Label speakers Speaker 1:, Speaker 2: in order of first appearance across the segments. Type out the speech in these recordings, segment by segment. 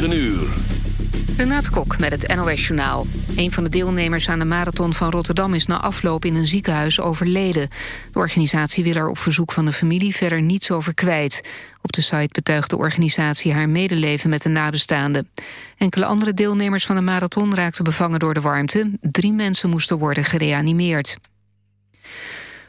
Speaker 1: 9 uur.
Speaker 2: Renate Kok met het NOS Journaal. Een van de deelnemers aan de marathon van Rotterdam is na afloop in een ziekenhuis overleden. De organisatie wil er op verzoek van de familie verder niets over kwijt. Op de site betuigt de organisatie haar medeleven met de nabestaanden. Enkele andere deelnemers van de marathon raakten bevangen door de warmte. Drie mensen moesten worden gereanimeerd.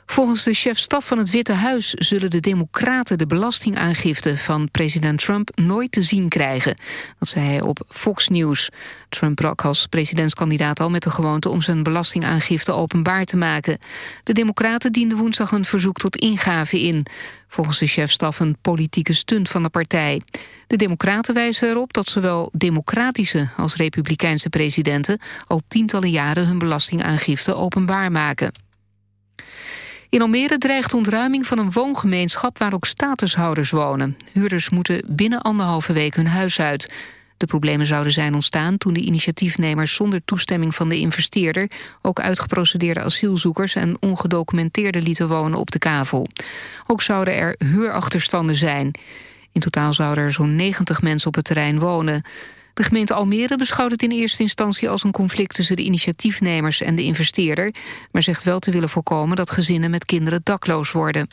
Speaker 2: Volgens de chef-staf van het Witte Huis zullen de democraten de belastingaangifte van president Trump nooit te zien krijgen. Dat zei hij op Fox News. Trump brak als presidentskandidaat al met de gewoonte om zijn belastingaangifte openbaar te maken. De democraten dienden woensdag een verzoek tot ingave in. Volgens de chef-staf een politieke stunt van de partij. De democraten wijzen erop dat zowel democratische als republikeinse presidenten al tientallen jaren hun belastingaangifte openbaar maken. In Almere dreigt ontruiming van een woongemeenschap waar ook statushouders wonen. Huurders moeten binnen anderhalve week hun huis uit. De problemen zouden zijn ontstaan toen de initiatiefnemers zonder toestemming van de investeerder ook uitgeprocedeerde asielzoekers en ongedocumenteerden lieten wonen op de kavel. Ook zouden er huurachterstanden zijn. In totaal zouden er zo'n 90 mensen op het terrein wonen. De gemeente Almere beschouwt het in eerste instantie als een conflict tussen de initiatiefnemers en de investeerder, maar zegt wel te willen voorkomen dat gezinnen met kinderen dakloos worden.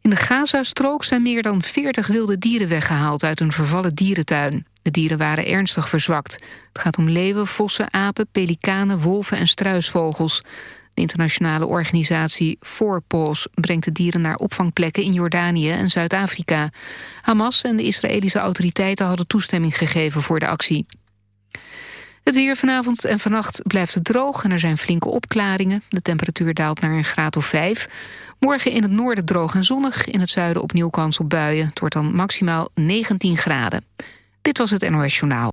Speaker 2: In de Gazastrook zijn meer dan 40 wilde dieren weggehaald uit een vervallen dierentuin. De dieren waren ernstig verzwakt. Het gaat om leeuwen, vossen, apen, pelikanen, wolven en struisvogels. De internationale organisatie Fourpaws brengt de dieren naar opvangplekken in Jordanië en Zuid-Afrika. Hamas en de Israëlische autoriteiten hadden toestemming gegeven voor de actie. Het weer vanavond en vannacht blijft het droog en er zijn flinke opklaringen. De temperatuur daalt naar een graad of 5. Morgen in het noorden droog en zonnig, in het zuiden opnieuw kans op buien. Het wordt dan maximaal 19 graden. Dit was het NOS Journaal.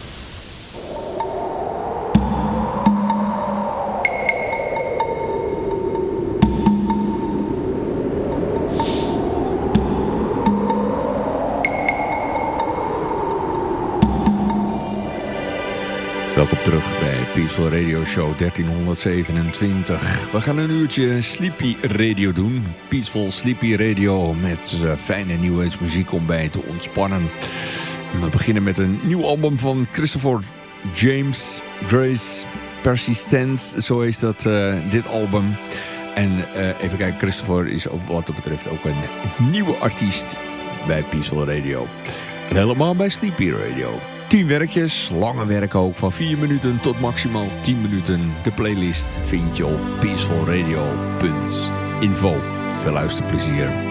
Speaker 3: Welkom terug bij Peaceful Radio Show 1327. We gaan een uurtje Sleepy Radio doen. Peaceful Sleepy Radio met uh, fijne nieuwe muziek om bij te ontspannen. we beginnen met een nieuw album van Christopher James Grace Persistence. Zo is dat, uh, dit album. En uh, even kijken, Christopher is wat dat betreft ook een nieuwe artiest bij Peaceful Radio. En helemaal bij Sleepy Radio. 10 werkjes, lange werken ook, van 4 minuten tot maximaal 10 minuten. De playlist vind je op peacefulradio.info. Veel luisterplezier.